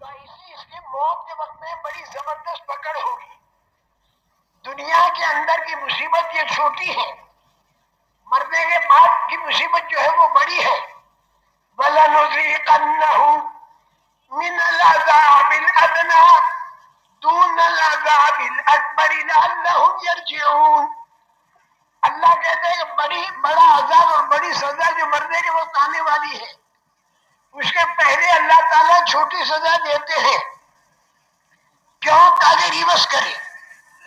تو اس کی موت کے وقت میں بڑی زبردست پکڑ ہوگی۔ دنیا کے اندر کی مصیبت یہ چھوٹی ہے۔ مرنے کے بعد کی مصیبت جو ہے وہ بڑی ہے۔ وَلَنُذِيقَنَّهُمْ مِنَ الْعَذَابِ الْأَدْنَى دُونَ الْعَذَابِ الْأَكْبَرِ لَعَلَّهُمْ يَرْجِعُونَ۔ اللہ کہتے ہیں کہ بڑی بڑا عذاب اور بڑی سزا جو مرنے کے وقت آنے والی ہے۔ اس کے پہلے اللہ تعالیٰ چھوٹی سزا دیتے ہیں۔ کیوں؟ تاکہ ریوس کرے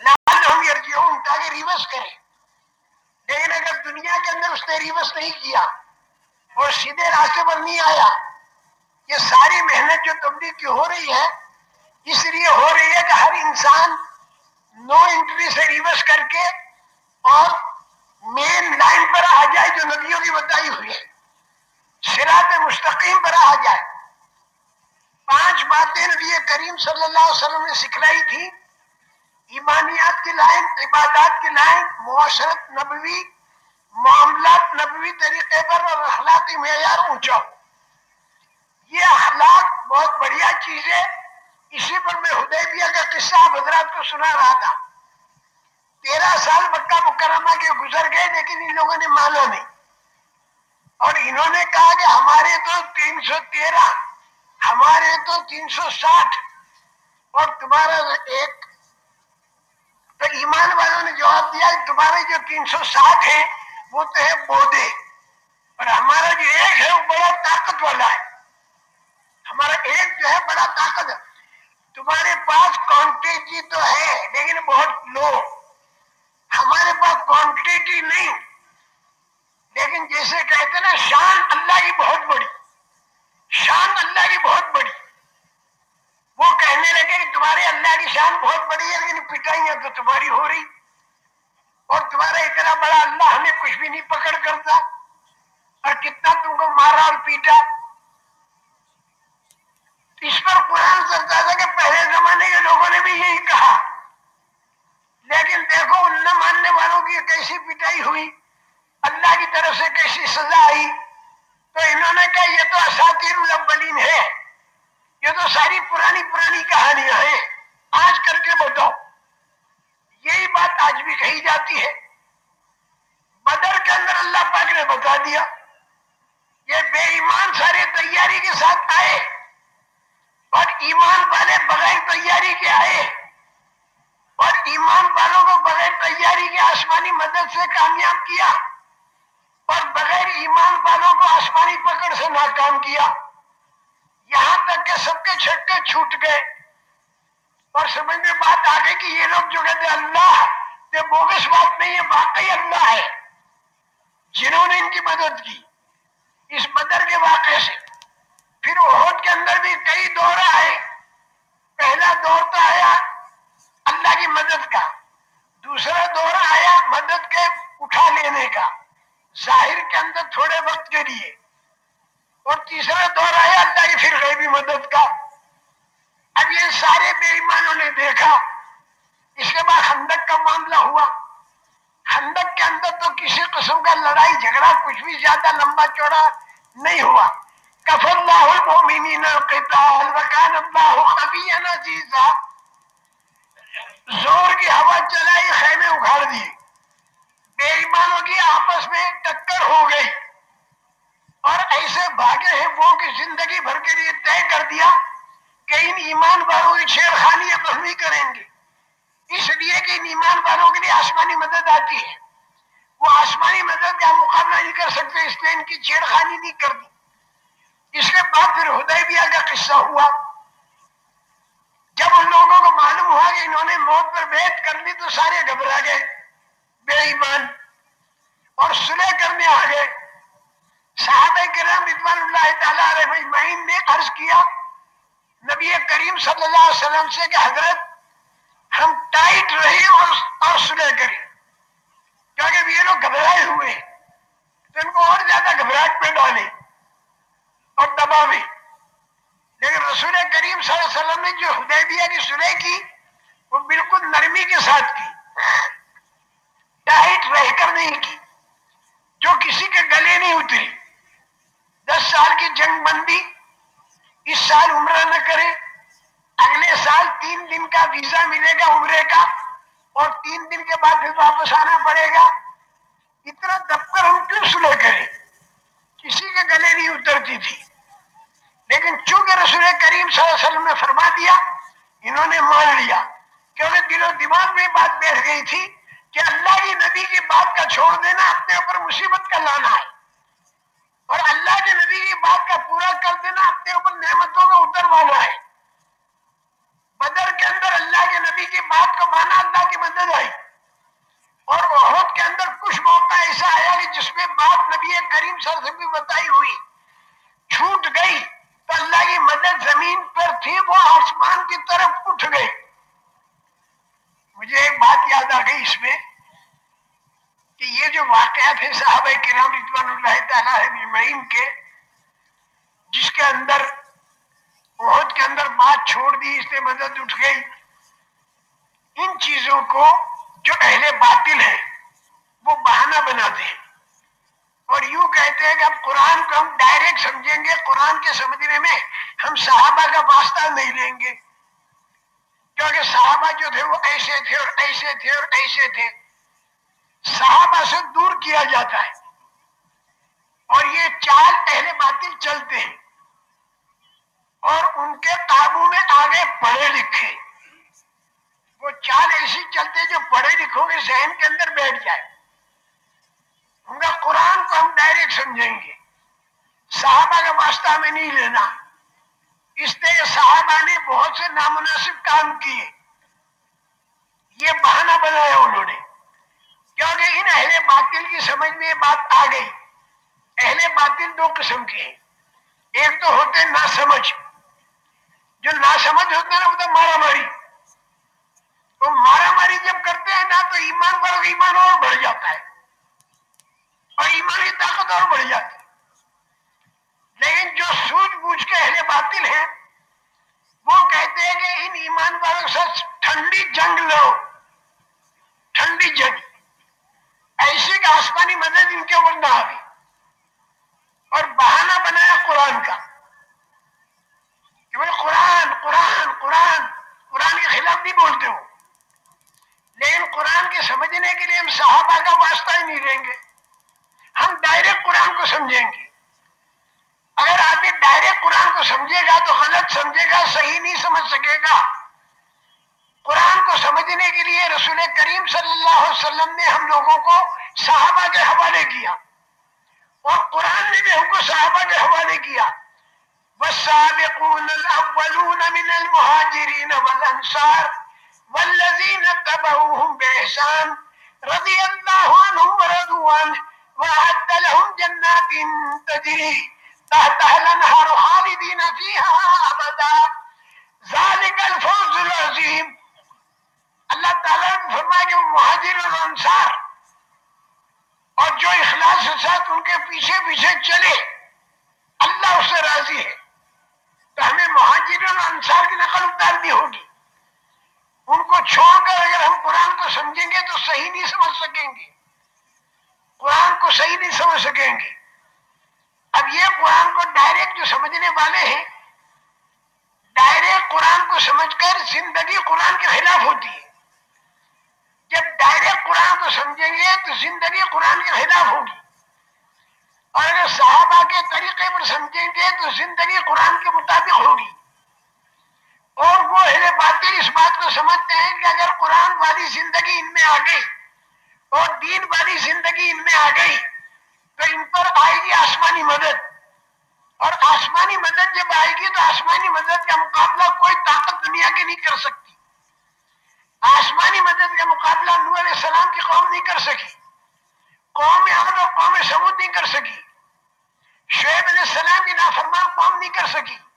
لعلہم یرجعون، تاکہ ریوس کرے لیکن اگر دنیا کے اندر اس نے ریوس نہیں کیا اور سیدھے راستے پر نہیں آیا۔ یہ ساری محنت جو تبلیغ کی ہو رہی ہے، اس لیے ہو رہی ہے کہ ہر انسان نو انٹری سے ریورس کر کے اور مین لائن پر آ جائے جو نبیوں کی بتائی ہوئی ہے۔ سرات مستقیم پر آ جائے۔ پانچ باتیں نبی کریم صلی اللہ علیہ وسلم نے سکھلائی تھی۔ ایمانیات کی لائن عبادات کی لائن معاشرت نبوی، معاملات نبوی طریقے پر اور اخلاقی معیار اونچا۔ یہ اخلاق بہت بڑھیا چیز ہے۔ اسی پر میں حدیبیہ کا قصہ حضرات کو سنا رہا تھا۔ تیرہ سال مکہ مکرمہ کے گزر گئے لیکن ان لوگوں نے مانا نہیں۔ اور انہوں نے کہا کہ ہمارے تو تین سو تیرہ، ہمارے تو تین سو ساٹھ۔ اور تمہارا ایک، تو ایمان والوں نے جواب دیا کہ تمہارے جو تین سو ساٹھ ہے وہ تو ہے بودے۔ اور ہمارا جو ایک ہے، وہ بڑا طاقت والا ہے۔ ہمارا ایک جو ہے، بڑا طاقت۔ ہے تمہارے پاس کوانٹیٹی تو ہے، لیکن بہت لو ہمارے پاس کوانٹیٹی نہیں۔ لیکن جیسے کہتے نا، شان اللہ کی بہت بڑی۔ شان اللہ کی بہت بڑی۔ وہ کہنے لگے کہ تمہارے اللہ کی شان بہت بڑی ہے، لیکن پٹائیاں تو تمہاری ہو رہی۔ اور تمہارا اتنا بڑا اللہ ہمیں کچھ بھی نہیں پکڑ کرتا۔ اور کتنا تم کو مارا اور پیٹا۔ اس پر قرآن سمجھا تھا کہ پہلے زمانے کے لوگوں نے بھی یہی کہا۔ لیکن دیکھو، ان نہ ماننے والوں کی کیسی پٹائی ہوئی۔ اللہ کی طرف سے کیسی سزا آئی؟ تو انہوں نے کہا، یہ تو اساتیر الاولین ہے یہ تو ساری پرانی پرانی کہانیاں ہیں۔ آج کر کے بتاؤ یہی بات آج بھی کہی جاتی ہے۔ بدر کے اندر اللہ پاک نے بتا دیا، یہ بے ایمان سارے تیاری کے ساتھ آئے۔ اور ایمان والے بغیر تیاری کے آئے۔ اور ایمان والوں کو بغیر تیاری کے آسمانی مدد سے کامیاب کیا۔ اور بغیر ایمان والوں کو آسمانی پکڑ سے ناکام کیا۔ یہاں تک کہ سب کے چھٹکے چھوٹ گئے۔ اور سمجھ میں بات آ گئی کہ یہ لوگ جو کہتے اللہ، یہ بوگس بات نہیں ہے، واقعی اللہ ہے۔ جنہوں نے ان کی مدد کی، اس بدر کے واقعے سے۔ پھر عہد کے اندر بھی کئی دور آئے۔ پہلا دور تو آیا اللہ کی مدد کا۔ دوسرا دور آیا مدد کے اٹھا لینے کا۔ ظاہر کے اندر تھوڑے وقت کے لیے۔ اور تیسرا دور آیا، اللہ کی پھر غیبی مدد کا۔ اب یہ سارے بے ایمانوں نے دیکھا۔ اس کے بعد خندق کا معاملہ ہوا۔ خندق کے اندر تو کسی قسم کا لڑائی جھگڑا کچھ بھی زیادہ لمبا چوڑا نہیں ہوا۔ کف اللہ المؤمنین القتال وکان اللہ خبیئا عزیزا۔ زور کی ہوا چلائی خیمے اکھاڑ دیے۔ بے ایمانوں کی آپس میں ٹکر ہو گئی۔ اور ایسے بھاگے ہیں وہ کہ زندگی بھر کے لیے طے کر دیا کہ ان ایمان والوں کی چھیڑ خانی اب ہم ہی کریں گے۔ اس لیے کہ ان ایمان والوں کے لیے آسمانی مدد آتی ہے۔ وہ آسمانی مدد کا مقابلہ نہیں کر سکتے، اس لیے ان کی چھیڑ خانی نہیں کر دی۔ اس کے بعد پھر ہدیبیہ کا قصہ ہوا۔ جب ان لوگوں کو معلوم ہوا کہ انہوں نے موت پر بیعت کر لی تو سارے گھبرا گئے۔ بے ایمان اور سلح کرنے آ گئے صحابہ کرام رضوان اللہ تعالیٰ علیہ مجمعین نے عرض کیا، نبی کریم صلی اللہ علیہ وسلم سے کہ حضرت، ہم ٹائٹ رہے اور اور سلح کریں۔ کیونکہ یہ لوگ گھبرائے ہوئے ہیں۔ تو ان کو اور زیادہ گھبراہٹ میں ڈالیں اور دباوے لیکن رسول کریم صلی اللہ علیہ وسلم نے جو حدیبیہ کی سلح کی، وہ بالکل نرمی کے ساتھ کی۔ ٹائٹ رہ کر نہیں کی جو کسی کے گلے نہیں اتری۔ دس سال کی جنگ بندی، اس سال عمرہ نہ کرے۔ اگلے سال تین دن کا ویزا ملے گا عمرے کا، اور تین دن کے بعد پھر واپس آنا پڑے گا۔ اتنا دفتر ہم کیوں سلے کریں؟ کسی کے گلے نہیں اترتی تھی۔ لیکن چونکہ رسول کریم صلی اللہ علیہ وسلم نے فرما دیا، انہوں نے مان لیا۔ کیونکہ دل و دماغ میں بات بیٹھ گئی تھی کہ اللہ کی نبی کی بات کا چھوڑ دینا اپنے اوپر مصیبت کا لانا ہے۔ اور اللہ کے نبی کی بات کا پورا کر دینا اپنے اوپر نعمتوں کا اتروانا ہے۔ بدر کے اندر اللہ کے نبی کی بات کو مانا اللہ کی مدد آئی اور عہد کے اندر کچھ موقع ایسا آیا کہ جس میں بات نبی کریم سر سے بھی بتائی ہوئی۔ چھوٹ گئی تو اللہ کی مدد زمین پر تھی، وہ آسمان کی طرف اٹھ گئی۔ مجھے ایک بات یاد آ گئی اس میں کہ یہ جو واقعات ہیں صحابہ کرام رضوان اللہ تعالیٰ کے، جس کے اندر، عہد کے اندر بات چھوڑ دی، اس نے مدد اٹھ گئی، ان چیزوں کو جو اہل باطل ہیں، وہ بہانہ بناتے ہیں اور یوں کہتے ہیں کہ اب قرآن کو ہم ڈائریکٹ سمجھیں گے، قرآن کے سمجھنے میں ہم صحابہ کا واسطہ نہیں لیں گے۔ کیونکہ صحابہ جو تھے وہ ایسے تھے اور ایسے تھے اور ایسے تھے۔ صحابہ سے دور کیا جاتا ہے۔ اور یہ چال اہل باطل چلتے ہیں۔ اور ان کے قابو میں آگے پڑھے لکھے۔ وہ چال ایسی چلتے جو پڑھے لکھوں کے ذہن کے اندر بیٹھ جائے۔ ان کا قرآن کو ہم ڈائریکٹ سمجھیں گے۔ صحابہ کا واسطہ میں نہیں لینا۔ اس لیے صحابہ نے بہت سے نامناسب کام کیے۔ یہ بہانہ بنایا انہوں نے۔ کیونکہ ان اہل باطل کی سمجھ میں یہ بات آ گئی۔ اہل باطل دو قسم کے ہیں۔ ایک تو ہوتے نہ سمجھ جو نہ سمجھ ہوتے نا، وہ تو مارا ماری تو مارا ماری جب کرتے ہیں نا تو ایمان پر ایمان اور بڑھ جاتا ہے اور ایمان کی طاقت اور بڑھ جاتی ہے لیکن جو سوچ بوجھ کے اہل باطل ہیں وہ کہتے ہیں کہ ان ایمان والوں سے ٹھنڈی جنگ لو ٹھنڈی جنگ ایسی کہ آسمانی مدد ان کے اوپر نہ آئی اور بہانہ بنایا قرآن کا کہ بھائی قرآن قرآن قرآن قرآن کے خلاف نہیں بولتے ہو لیکن قرآن کے سمجھنے کے لیے ہم صحابہ کا واسطہ ہی نہیں لیں گے ہم ڈائریکٹ قرآن کو سمجھیں گے اگر آدمی ڈائریکٹ قرآن کو سمجھے گا تو غلط سمجھے گا صحیح نہیں سمجھ سکے گا قرآن کو سمجھنے کے لیے رسول کریم صلی اللہ علیہ وسلم نے ہم لوگوں کو صحابہ کے حوالے کیا اور قرآن نے بھی ہم کو صحابہ کے حوالے کیا والسابقون الأولون من انصار والأنصار والذين اتبعوهم بإحسان رضي الله عنهم ورضوا عنه وأعد لهم جنات تجري تحتها الأنهار خالدين فيها أبدا ذلك الفوز العظيم اللہ تعالیٰ نے فرمایا کہ مہاجر اور انصار اور جو اخلاص کے ساتھ ان کے پیچھے پیچھے چلے اللہ اس سے راضی ہے تو ہمیں مہاجر اور انصار کی نقل اتارنی ہوگی ان کو چھوڑ کر اگر ہم قرآن کو سمجھیں گے تو صحیح نہیں سمجھ سکیں گے قرآن کو صحیح نہیں سمجھ سکیں گے اب یہ قرآن کو ڈائریکٹ جو سمجھنے والے ہیں ڈائریکٹ قرآن کو سمجھ کر زندگی قرآن کے خلاف ہوتی ہے جب ڈائریکٹ قرآن کو سمجھیں گے تو زندگی قرآن کے خلاف ہوگی اور اگر صحابہ کے طریقے پر سمجھیں گے تو زندگی قرآن کے مطابق ہوگی اور وہ اہل باطل اس بات کو سمجھتے ہیں کہ اگر قرآن والی زندگی ان میں آ گئی اور دین والی زندگی ان میں آ گئی تو ان پر آئے گی آسمانی مدد اور آسمانی مدد جب آئے گی تو آسمانی مدد کا مقابلہ کوئی طاقت دنیا کی نہیں کر سکتی۔ آسمانی مدد کا مقابلہ نور علیہ السلام کی قوم نہیں کر سکی۔ قوم عمر اور قوم سمود نہیں کر سکی۔ شعیب علیہ السلام کی نافرمان قوم نہیں کر سکی۔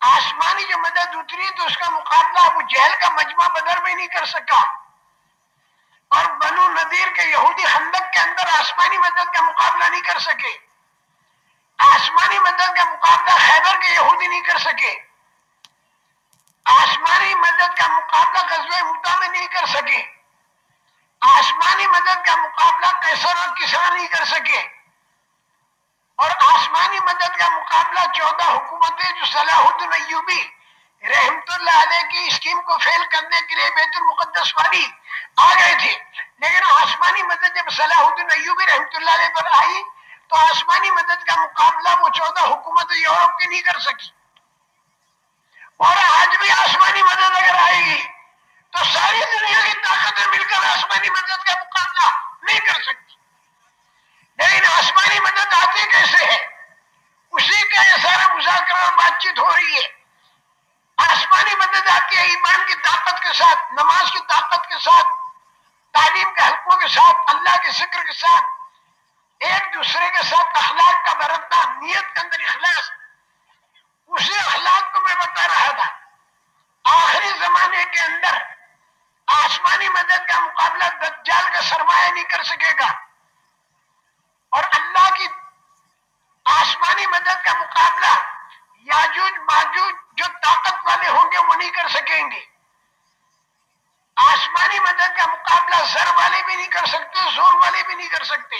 آسمانی جو مدد اتری تو اس کا مقابلہ ابو جہل کا مجمع بدر میں نہیں کر سکا۔ اور بنو نذیر کے یہودی خندق کے اندر آسمانی مدد کا مقابلہ نہیں کر سکے۔ آسمانی مدد کا مقابلہ خیبر کے یہودی نہیں کر سکے۔ آسمانی مدد کا مقابلہ غزوہ مدہ میں نہیں کر سکے۔ آسمانی مدد کا مقابلہ کیسر اور کسرا نہیں کر سکے۔ اور آسمانی مدد کا مقابلہ چودہ حکومتیں جو صلاح الدین ایوبی، رحمت اللہ علیہ کی اسکیم کو فیل کرنے کے لیے بیت المقدس والی آ گئے تھے۔ لیکن آسمانی مدد جب صلاح الدین ایوبی، رحمت اللہ علیہ پر آئی، تو آسمانی مدد کا مقابلہ وہ چودہ حکومت یورپ کی نہیں کر سکی۔ اور آج بھی آسمانی مدد اگر آئے گی، تو ساری دنیا کی طاقتیں مل کر آسمانی مدد کا مقابلہ نہیں کر سکتی۔ لیکن آسمانی مدد آتی کیسے ہے اسی کا یہ سارا مذاکرہ اور بات چیت ہو رہی ہے۔ آسمانی مدد آتی ہے ایمان کی طاقت کے ساتھ، نماز کی طاقت کے ساتھ، تعلیم کے حلقوں کے ساتھ، اللہ کے ذکر کے ساتھ، ایک دوسرے کے ساتھ اخلاق کا برتنا نیت کے اندر اخلاص۔ اسی اخلاق کو میں بتا رہا تھا۔ آخری زمانے کے اندر آسمانی مدد کا مقابلہ دجال کا سرمایہ نہیں کر سکے گا۔ اور اللہ کی آسمانی مدد کا مقابلہ یاجوج، ماجوج جو طاقت والے ہوں گے، وہ نہیں کر سکیں گے۔ آسمانی مدد کا مقابلہ زر والے بھی نہیں کر سکتے، زور والے بھی نہیں کر سکتے۔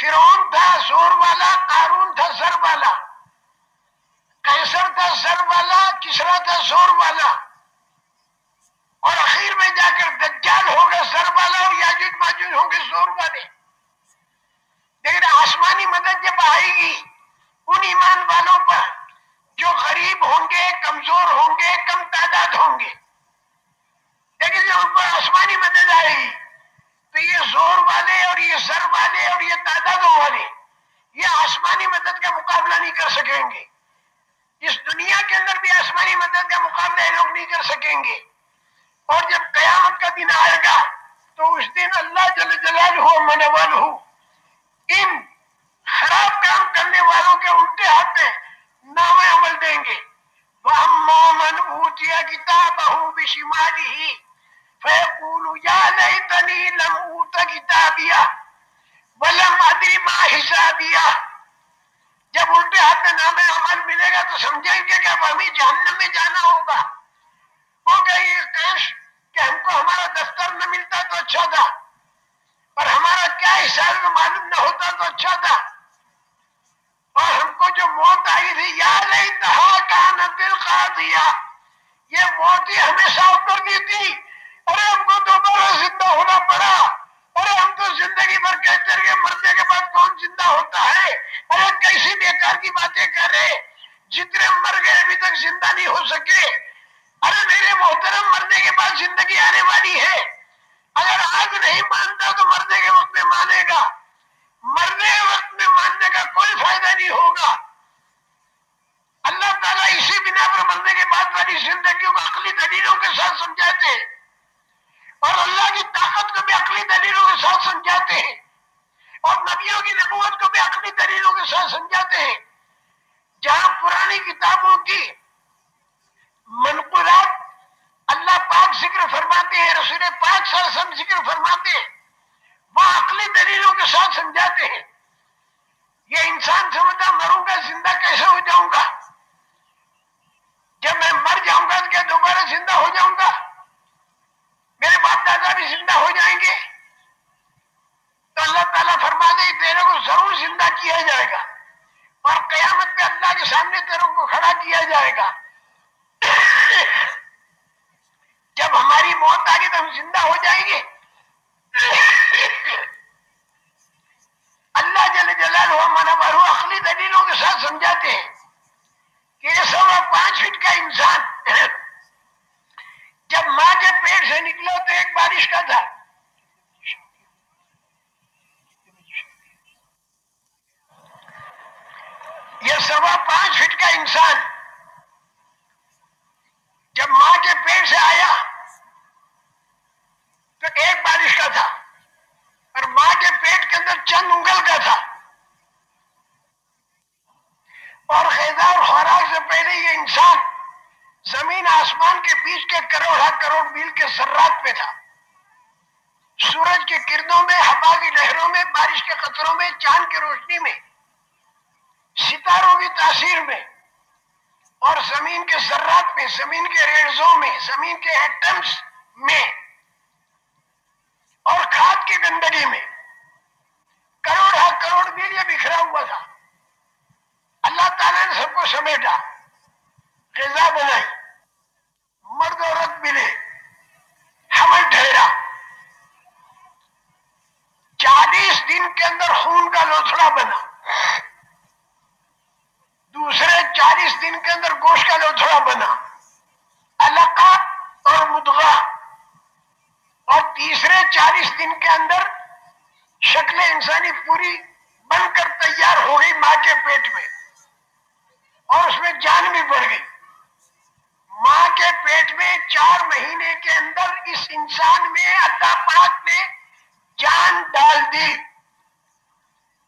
فرون تھا، زور والا، قارون تھا، زر والا۔ کیسر تھا، زر والا، کسرا تھا، زور والا۔ اور اخیر میں جا کر دجال ہوگا زر والا اور یاجوج، ماجوج ہوں گے، زور والے۔ لیکن آسمانی مدد جب آئے گی، ان ایمان والوں پر جو غریب ہوں گے، کمزور ہوں گے، کم تعداد ہوں گے۔ لیکن جب ان پر آسمانی مدد آئے گی تو یہ زور والے اور یہ سر والے اور یہ تعدادوں والے یہ آسمانی مدد کا مقابلہ نہیں کر سکیں گے۔ اس دنیا کے اندر بھی آسمانی مدد کا مقابلہ یہ لوگ نہیں کر سکیں گے۔ اور جب قیامت کا دن آئے گا، تو اس دن اللہ جل جلال ہو منول ہو۔ ان خراب کام کرنے والوں کے الٹے ہاتھ میں نام عمل دیں گے۔ وَأَمَّا مَنْ أُوتِيَ كِتَابَهُ بِشِمَالِهِ فَيَقُولُ يَا لَيْتَنِي لَمْ أُوتَ كِتَابِيَهْ وَلَمْ أَدْرِ مَا حِسَابِيَهْ۔ جب الٹے ہاتھ میں نام عمل ملے گا تو سمجھیں گے کہ اب ہمیں جہنم میں جانا ہوگا۔ وہ کہیں کاش کہ ہم کو ہمارا دفتر نہ ملتا تو اچھا تھا۔ اور ہمارا کیا حساب معلوم نہ ہوتا تو اچھا تھا۔ اور ہم کو جو موت آئی تھی، یاد نہیں تہا کان دل کا دیا یہ موت ہی ہمیشہ اتر دی تھی۔ ارے، ہم کو دوبارہ زندہ ہونا پڑا۔ ارے، ہم تو زندگی بھر کہتے رہے، مرنے کے بعد کون زندہ ہوتا ہے؟ ارے، کیسی بیکار کی باتیں کر رہے؟ جتنے مر گئے، ابھی تک زندہ نہیں ہو سکے۔ ارے، میرے محترم، مرنے کے بعد زندگی آنے والی ہے۔ اگر آج نہیں مانتا تو مرنے کے وقت میں مانے گا مرنے کے وقت میں ماننے کا کوئی فائدہ نہیں ہوگا اللہ تعالیٰ اسی بنا پر مرنے کے بعد والی زندگیوں کو عقلی دلیلوں کے ساتھ سمجھاتے ہیں اور اللہ کی طاقت کو بھی عقلی دلیلوں کے ساتھ سمجھاتے ہیں اور نبیوں کی نبوت کو بھی عقلی دلیلوں کے ساتھ سمجھاتے ہیں جہاں پرانی کتابوں کی منقولات اللہ پاک ذکر فرماتے ہیں رسول پاک صلی اللہ علیہ وسلم ذکر فرماتے ہیں وہ عقلی دلیلوں کے ساتھ سمجھاتے ہیں یہ انسان سمجھتا مروں گا زندہ کیسے ہو جاؤں گا جب میں مر جاؤں گا تو کیا دوبارہ زندہ ہو جاؤں گا میرے باپ دادا بھی زندہ ہو جائیں گے تو اللہ تعالیٰ فرما دے تیرے کو ضرور زندہ کیا جائے گا اور قیامت پہ اللہ کے سامنے تیروں کو کھڑا کیا جائے گا جب ہماری موت آ گئی تو ہم زندہ ہو جائیں گے اللہ جل جلال ہوا منا بارو عقلی دلیلوں کے ساتھ سمجھاتے ہیں کہ یہ سوا پانچ فٹ کا انسان جب ماں کے پیٹ سے نکلا تو ایک بارش کا تھا یہ سوا پانچ فٹ کا انسان جب ماں کے پیٹ سے آیا تو ایک بارش کا تھا اور ماں کے پیٹ کے اندر چند انگل کا تھا اور غذا اور خوراک سے پہلے یہ انسان زمین آسمان کے بیچ کے کروڑا کروڑ میل کے ذرات پہ تھا سورج کے کردوں میں ہوا کی لہروں میں، بارش کے قطروں میں، چاند کی روشنی میں، ستاروں کی تاثیر میں، اور زمین کے ذرات میں، زمین کے ریڑزوں میں، زمین کے ایٹمز میں، اور کھاد کی گندگی میں۔ کروڑ ہاں کروڑ میلیا بکھرا ہوا تھا۔ اللہ تعالیٰ نے سب کو سمیٹا، غذا بنائی، مرد عورت ملے، ہمیں ٹھہرا۔ بنا لوتھڑا بنا۔ دوسرے چالیس دن کے اندر گوشت کا لوتھڑا بنا۔ القا اور مدغا۔ اور تیسرے چالیس دن کے اندر شکل انسانی پوری بن کر تیار ہو گئی ماں کے پیٹ میں۔ اور اس میں جان بھی بڑھ گئی۔ ماں کے پیٹ میں چار مہینے کے اندر اس انسان میں اللہ پاک نے جان ڈال دی۔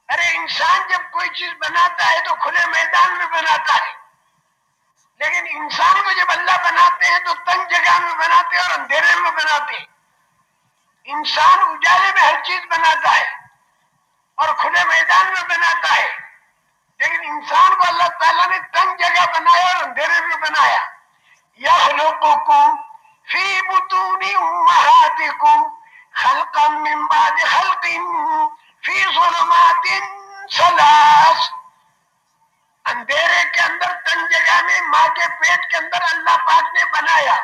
ارے، انسان جب کوئی چیز بناتا ہے تو کھلے میدان میں بناتا ہے۔ لیکن انسان کو جب اللہ بناتے ہیں تو تنگ جگہ میں بناتے اور اندھیرے میں بناتے انسان اجالے میں ہر چیز بناتا ہے اور کھلے میدان میں بناتا ہے۔ لیکن انسان کو اللہ تعالیٰ نے تنگ جگہ بنایا اور اندھیرے میں بنایا۔ فی بطون امہاتکم خلقا من بعد خلق فی ظلمات سلاس اندھیرے کے اندر تن جگہ میں ماں کے پیٹ کے اندر اللہ پاک نے بنایا۔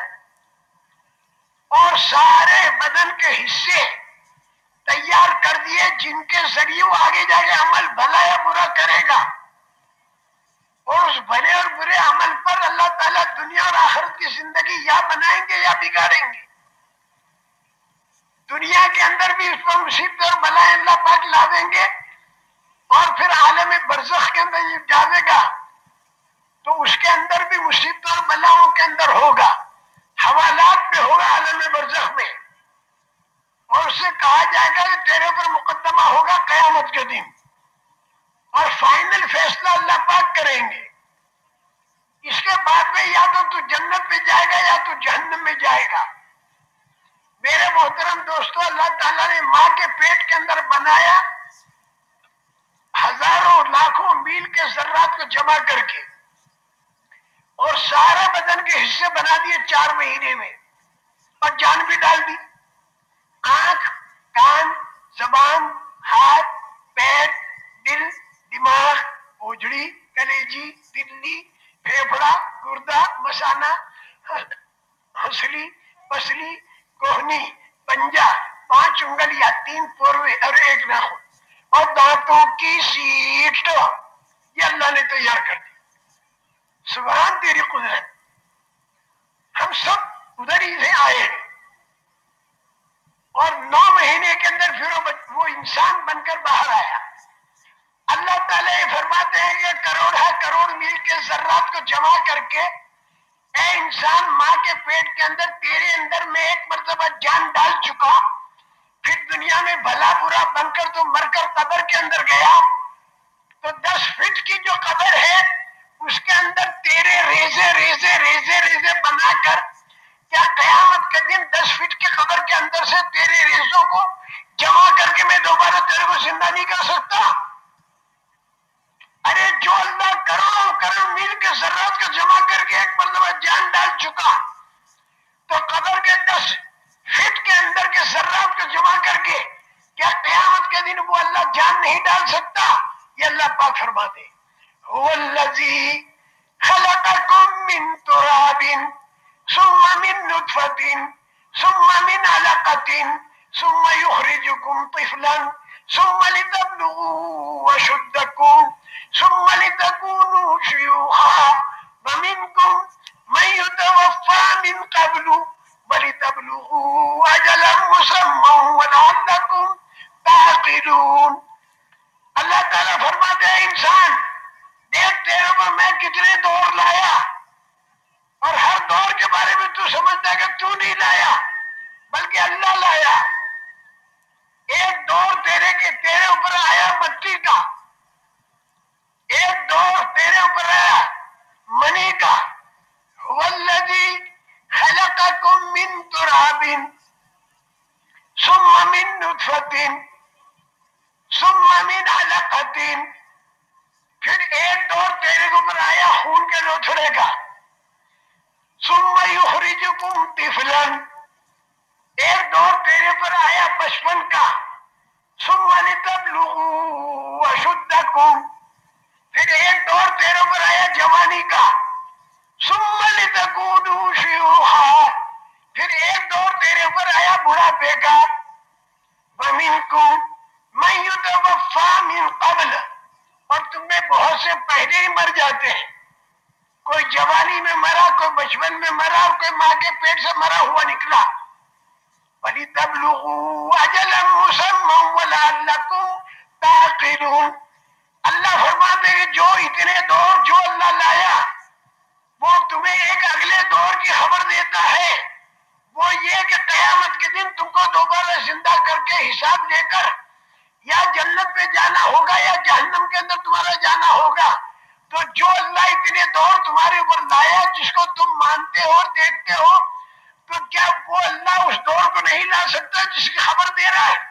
اور سارے بدن کے حصے تیار کر دیے جن کے ذریعے وہ آگے جا کے عمل بھلا یا برا کرے گا۔ اور اس بھلے اور برے عمل پر اللہ تعالیٰ دنیا اور آخرت کی زندگی یا بنائیں گے یا بگاڑیں گے۔ دنیا کے اندر بھی اس پر مصیبت اور بلائیں اللہ پاک لا دیں گے اور پھر عالم برزخ کے اندر یہ جاوے گا تو اس کے اندر بھی مصیبت اور بلاؤں کے اندر ہوگا، حوالات میں ہوگا عالم برزخ میں۔ اور اس سے کہا جائے گا کہ تیرے پر مقدمہ ہوگا قیامت کے دن۔ اور فائنل فیصلہ اللہ پاک کریں گے۔ اس کے بعد میں یا تو تو جنت میں جائے گا یا تو جہنم میں جائے گا۔ میرے محترم دوستو، اللہ تعالیٰ نے ماں کے پیٹ کے اندر بنایا ہزاروں لاکھوں میل کے ذرات کو جمع کر کے اور سارا بدن کے حصے بنا دیے چار مہینے میں اور جان بھی ڈال دی۔ آنکھ، کان، زبان، ہاتھ، پیر، دل، دماغ، اوجڑی، کلیجی، دلی پھیپڑا گردہ، مسانہ ہنسلی پسلی کوہنی پنجا پانچ انگلیاں تین پوروے اور ایک ناخن اور دانتوں کی سیٹ یہ اللہ نے تیار کر دی۔ سبحان تیری قدرت۔ ہم سب ادھر ہی سے آئے ہیں۔ اور نو مہینے کے اندر پھر وہ انسان بن کر باہر آیا۔ اللہ تعالیٰ یہ فرماتے ہیں کہ کروڑ ہے کروڑ میل کے ذرات کو جمع کر کے اے انسان ماں کے پیٹ کے اندر، تیرے اندر میں ایک مرتبہ جان ڈال چکا، پھر دنیا میں بھلا برا بن کر تو مر کر قبر کے اندر گیا۔ تو دس فٹ کی جو قبر ہے، اس کے اندر تیرے ریزے ریزے ریزے ریزے بنا کر کیا قیامت کے دن دس فٹ کی قبر کے اندر سے تیرے ریزوں کو جمع کر کے میں دوبارہ تیرے کو زندہ نہیں کر سکتا؟ ارے جو اللہ کروڑوں کروڑ میل کے ذرات کو جمع کر کے ایک مرتبہ جان ڈال چکا۔ تو قبر کے دس فٹ کے اندر کے ذرات کو جمع کر کے کیا قیامت کے دن وہ اللہ جان نہیں ڈال سکتا؟ یہ اللہ پاک فرما دے والذی خلقکم من تراب ثم من نطفت ثم من علقت ثم يخرجكم طفلا۔ ثم لتبلغوا وشدكم ثم لتكونوا شيوخا. ومنكم من يتوفى من قبل، ولتبلغوا أجلا مسمى ولعلكم تعقلون. اللہ تعالیٰ فرماتے ہیں، انسان دیکھ تیرے پر میں کتنے دور لایا؟ اور ہر دور کے بارے میں تو سمجھتا ہے کہ تو نہیں لایا، بلکہ اللہ لایا۔ ایک دور تیرے کے تیرے اوپر آیا مٹی کا۔ ایک دور تیرے اوپر ہے منی کا۔ والذی خلقکم من تراب ثم من نطفت ثم من علقت پھر ایک دور تیرے اوپر آیا خون کے لوتھڑے کا۔ ثم یخرجکم طفلا۔ ایک دور تیرے پر آیا بچپن کا۔ ثم لتبلغوا وشدكم. پھر ایک دور تیرے پر آیا جوانی کا. ثم لتکونوا شیوخا پھر ایک دور تیرے پر آیا بڑا بے گا ومنکم من یتوفا من قبل. اور تم میں بہت سے پہلے ہی مر جاتے ہیں. کوئی جوانی میں مرا، کوئی بچپن میں مرا، اور کوئی ماں کے پیٹ سے مرا ہوا نکلا. بلی تبلغوا اللہ فرماتے ہیں، جو اتنے دور جو اللہ لایا، وہ تمہیں ایک اگلے دور کی خبر دیتا ہے۔ وہ یہ کہ قیامت کے دن تم کو دوبارہ زندہ کر کے حساب دے کر یا جنت پہ جانا ہوگا یا جہنم کے اندر تمہارا جانا ہوگا۔ تو جو اللہ اتنے دور تمہارے اوپر لایا، جس کو تم مانتے ہو دیکھتے ہو، تو کیا وہ اللہ اس دور کو نہیں لا سکتا جس کی خبر دے رہا ہے؟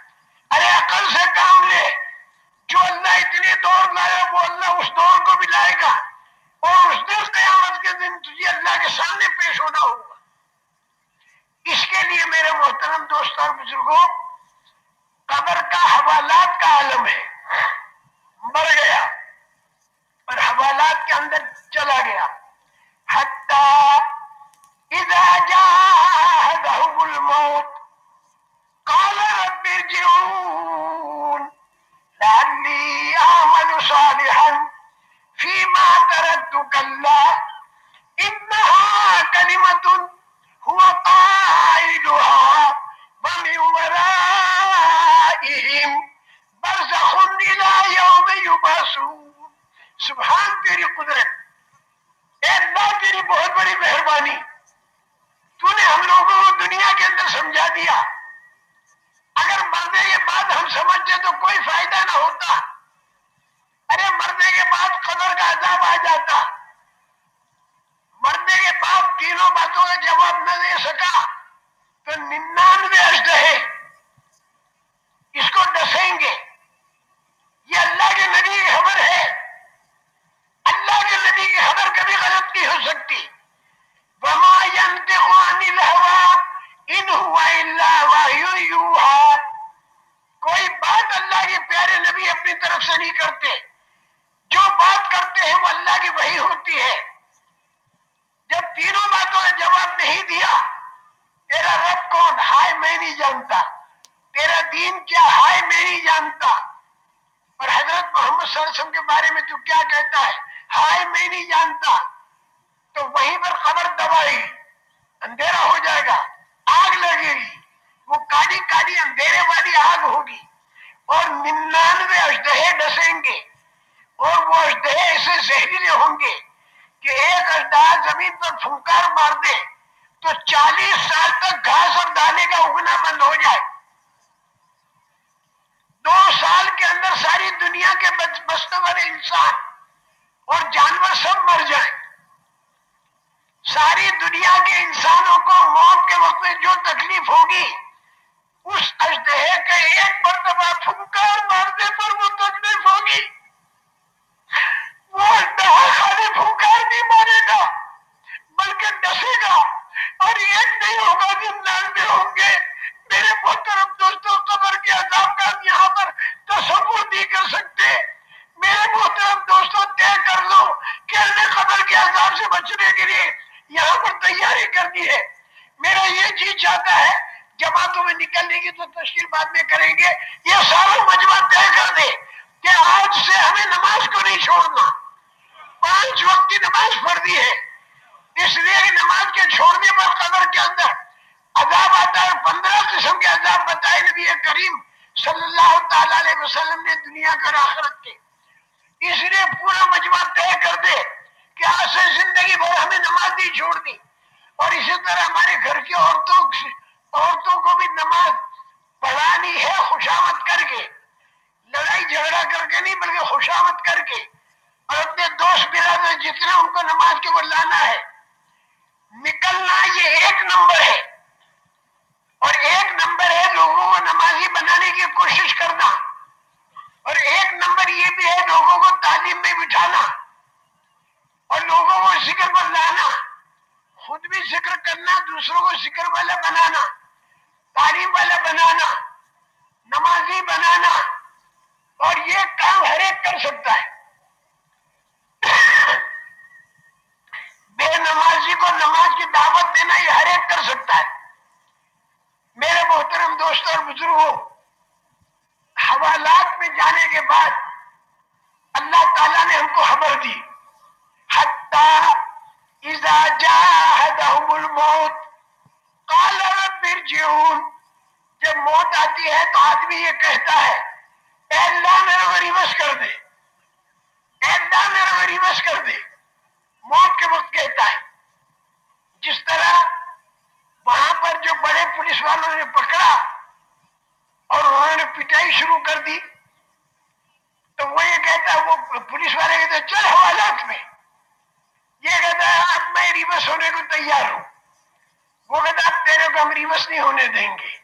نہیں ہونے دیں گے۔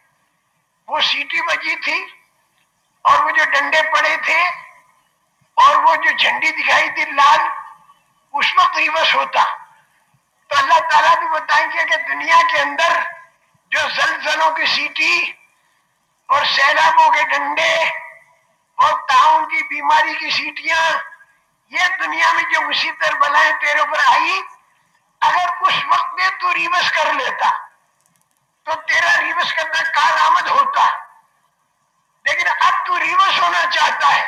وہ سیٹی بجی تھی اور وہ جو ڈنڈے پڑے تھے اور وہ جو جھنڈی دکھائی تھی لال، اس وقت ریورس ہوتا تو اللہ تعالیٰ بھی بتائیں گے کہ دنیا کے اندر جو زلزلوں کی سیٹی اور سیلابوں کے ڈنڈے اور تعاون کی بیماری کی سیٹیاں، یہ دنیا میں جو مصیبت بلائیں تیرے پر آئی، اگر اس وقت میں تو ریورس کر لیتا۔ تو تیرا ریورس کرنا کارآمد ہوتا لیکن اب تو ریورس ہونا چاہتا ہے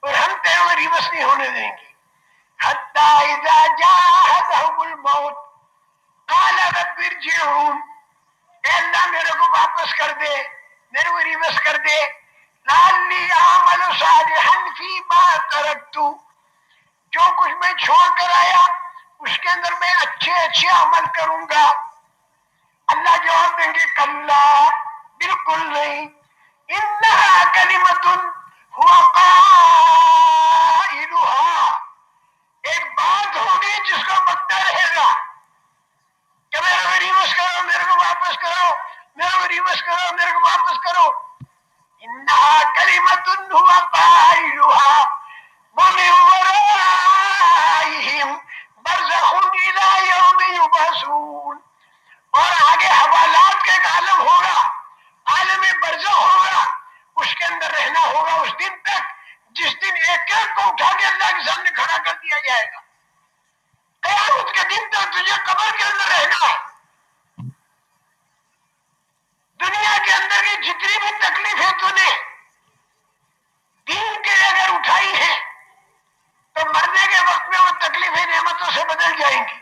اور ہم تیرے کو ریورس نہیں ہونے دیں گے۔ حتی اذا جاہدہم الموت، قال رب ارجعون۔ اے اللہ میرے کو واپس کر دے، میرے کو ریورس کر دے۔ لالی عمل صالحا فی ما ترکتو۔ جو کچھ میں چھوڑ کر آیا، اس کے اندر میں اچھے اچھے عمل کروں گا۔ اللہ جواب دیں گے کلا بالکل نہیں، انہا کلمت ہوا قائلہا۔ ایک بات ہوگی جس کو مطلب رہے گا کہ میرے کو ریورس کرو میرے کو واپس کرو میرے کو ریورس کرو میرے کو واپس کرو انہا کلمت ہوا قائلها ومن ورائهم برزخ الى يوم يبعثون اور آگے حوالات کا ایک عالم ہوگا عالم برزخ ہوگا اس کے اندر رہنا ہوگا اس دن تک جس دن ایک ایک کو اٹھا کے اللہ کے سامنے کھڑا کر دیا جائے گا قیامت کے دن تک تجھے قبر کے اندر رہنا ہے دنیا کے اندر کی جتنی بھی تکلیفیں تو نے دین کے اگر اٹھائی ہے تو مرنے کے وقت میں وہ تکلیفیں نعمتوں سے بدل جائیں گی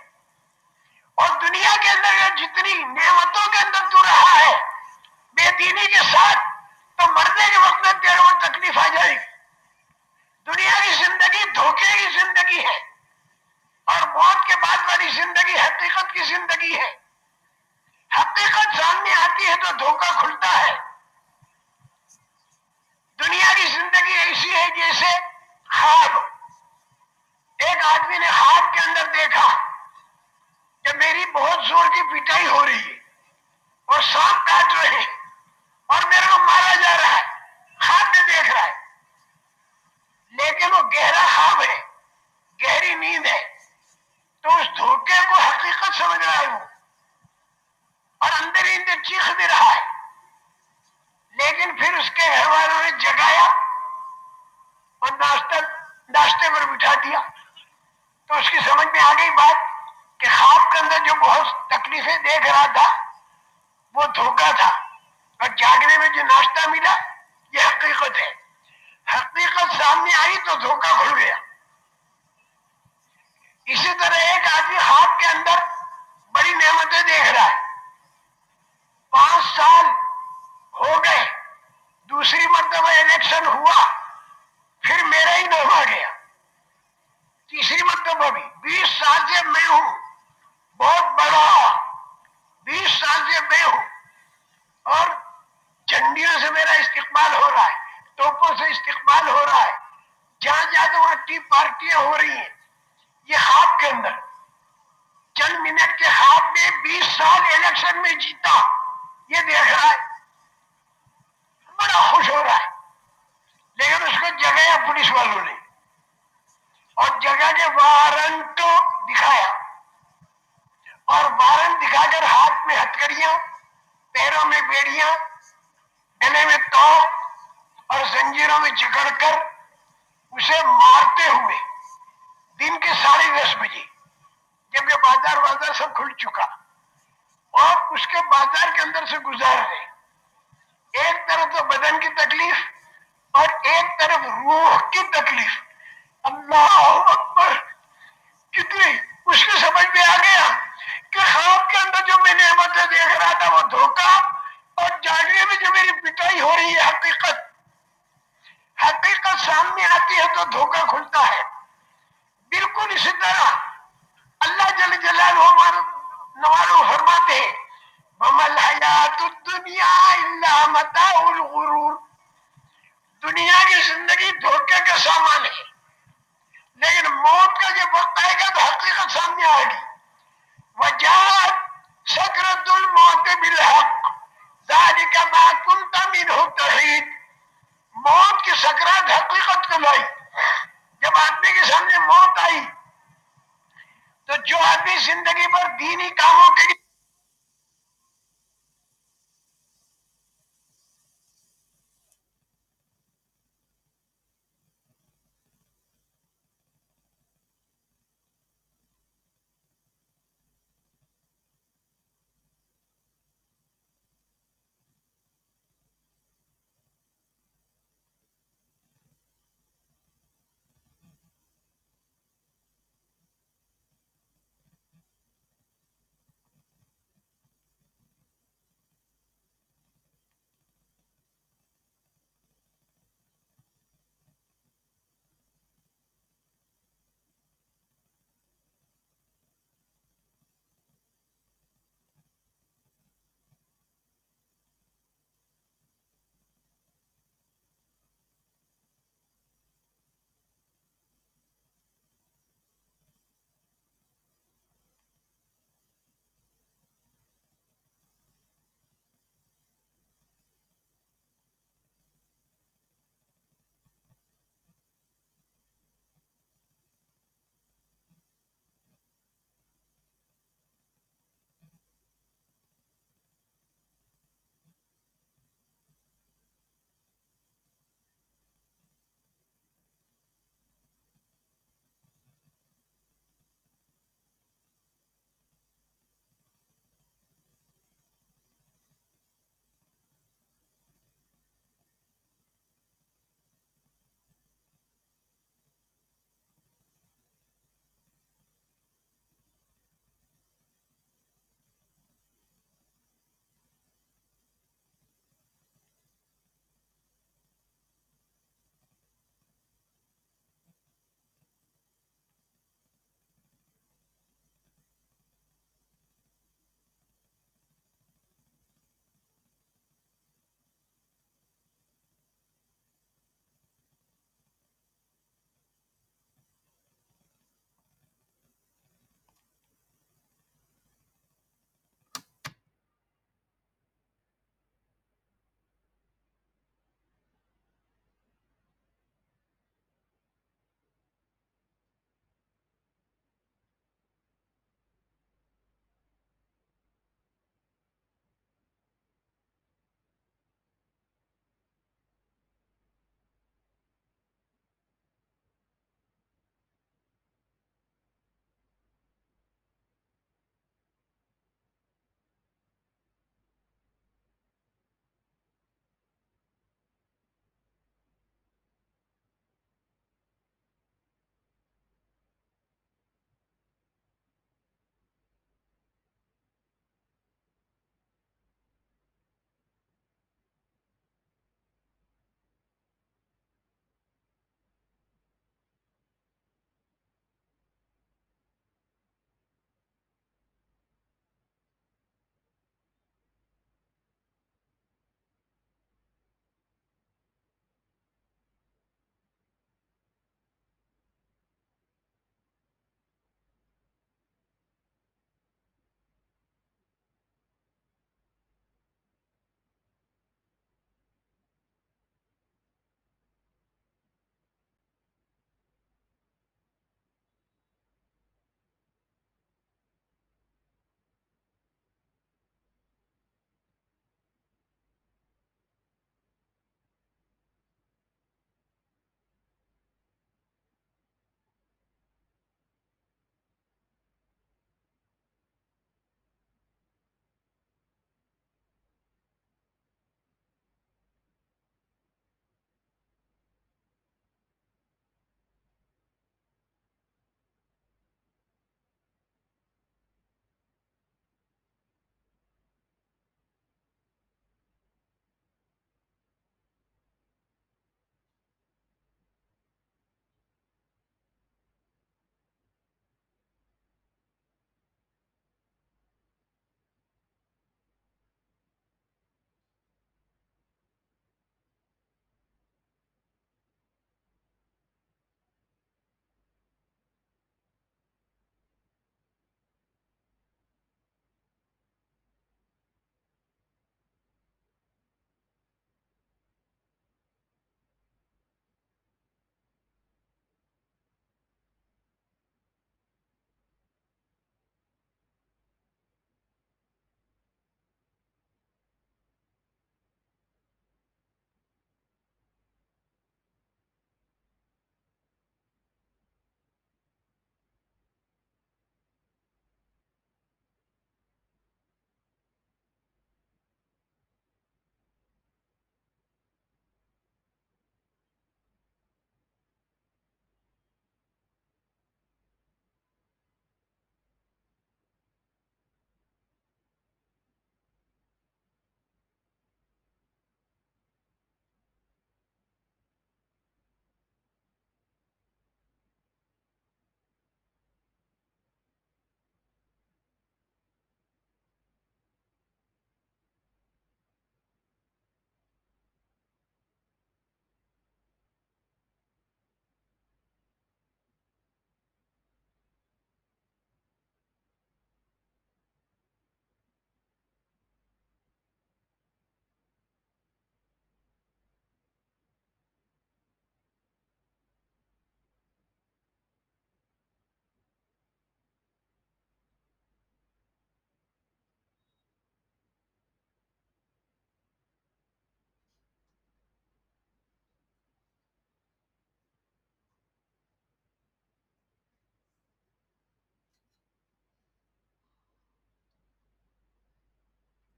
اور دنیا کے اندر یہ جتنی نعمتوں کے اندر تو رہا ہے بے دینی کے ساتھ تو مرنے کے وقت میں تیرے وہ تکلیف آ جائے گی دنیا کی زندگی دھوکے کی زندگی ہے اور موت کے بعد والی زندگی حقیقت کی زندگی ہے حقیقت سامنے آتی ہے تو دھوکہ کھلتا ہے دنیا کی زندگی ایسی ہے جیسے خواب۔ ایک آدمی نے خواب کے اندر دیکھا کہ میری بہت زور کی پٹائی ہو رہی ہے اور سانپ کاٹ رہے ہیں اور میرے کو مارا جا رہا ہے، خواب میں دیکھ رہا ہے۔ لیکن وہ گہرا خواب ہے، گہری نیند ہے۔ تو اس دھوکے کو حقیقت سمجھ رہا ہے وہ۔ اور اندر ہی اندر چیخ بھی رہا ہے۔ لیکن پھر اس کے گھر والوں نے جگایا۔ اور ناشتہ ناشتے پر بٹھا دیا۔ تو اس کی سمجھ میں آ گئی بات کہ خواب کے اندر جو بہت تکلیفیں دیکھ رہا تھا، وہ دھوکا تھا۔ اور جاگنے میں جو ناشتہ ملا، یہ حقیقت ہے۔ حقیقت سامنے آئی تو دھوکا کھل گیا۔ اسی طرح ایک آدمی خواب کے اندر بڑی نعمتیں دیکھ رہا ہے۔ پانچ سال ہو گئے۔ دوسری مرتبہ الیکشن ہوا۔ پھر میرا ہی نام آ گیا۔ تیسری مرتبہ بھی۔ بیس سال سے میں ہوں۔ بہت بڑا۔ بیس سال سے میں ہوں۔ اور جھنڈیوں سے میرا استقبال ہو رہا ہے۔ توپوں سے استقبال ہو رہا ہے۔ جہاں جاتے وہاں ٹی پارٹیاں ہو رہی ہیں۔ یہ خواب کے اندر۔ چند منٹ کے خواب میں بیس سال الیکشن میں جیتا۔ یہ دیکھ رہا ہے۔ بڑا خوش ہو رہا ہے۔ لیکن اس کو جگایا پولیس والوں نے۔ اور جگہ کے وارنٹ دکھایا۔ اور وارنٹ دکھا کر ہاتھ میں ہتکڑیاں پیروں میں بیڑیاں، گلے میں تو اور زنجیروں میں جکڑ کر اسے مارتے ہوئے دن کے ساڑھے دس بجے، جب یہ بازار بازار سب کھل چکا۔ اور اس کے بازار کے اندر سے گزار رہے۔ ایک طرف تو بدن کی تکلیف اور ایک طرف روح کی تکلیف۔ اللہ اکبر۔ کتنی اس کے سمجھ میں آ گیا کہ خواب کے اندر جو میں نعمتیں دیکھ رہا تھا وہ دھوکہ اور جاگنے میں جو میری پٹائی ہو رہی ہے حقیقت۔ حقیقت سامنے آتی ہے تو دھوکہ کھلتا ہے۔ بالکل اسی طرح اللہ جل جلال نوارو فرماتے ہیں ممل حیات الدنیا اللہ متاع الغرور دنیا کی زندگی دھوکے کا سامان ہے۔ لیکن موت کا جب وقت آئے گا تو حقیقت سامنے آئے گی۔ وجات سکرت الموت بالحق۔ ذالک ما كنت منه تحید۔ موت کی سکرات حقیقت کو لائی۔ جب آدمی کے سامنے موت آئی تو جو آدمی زندگی پر دینی کاموں کے لیے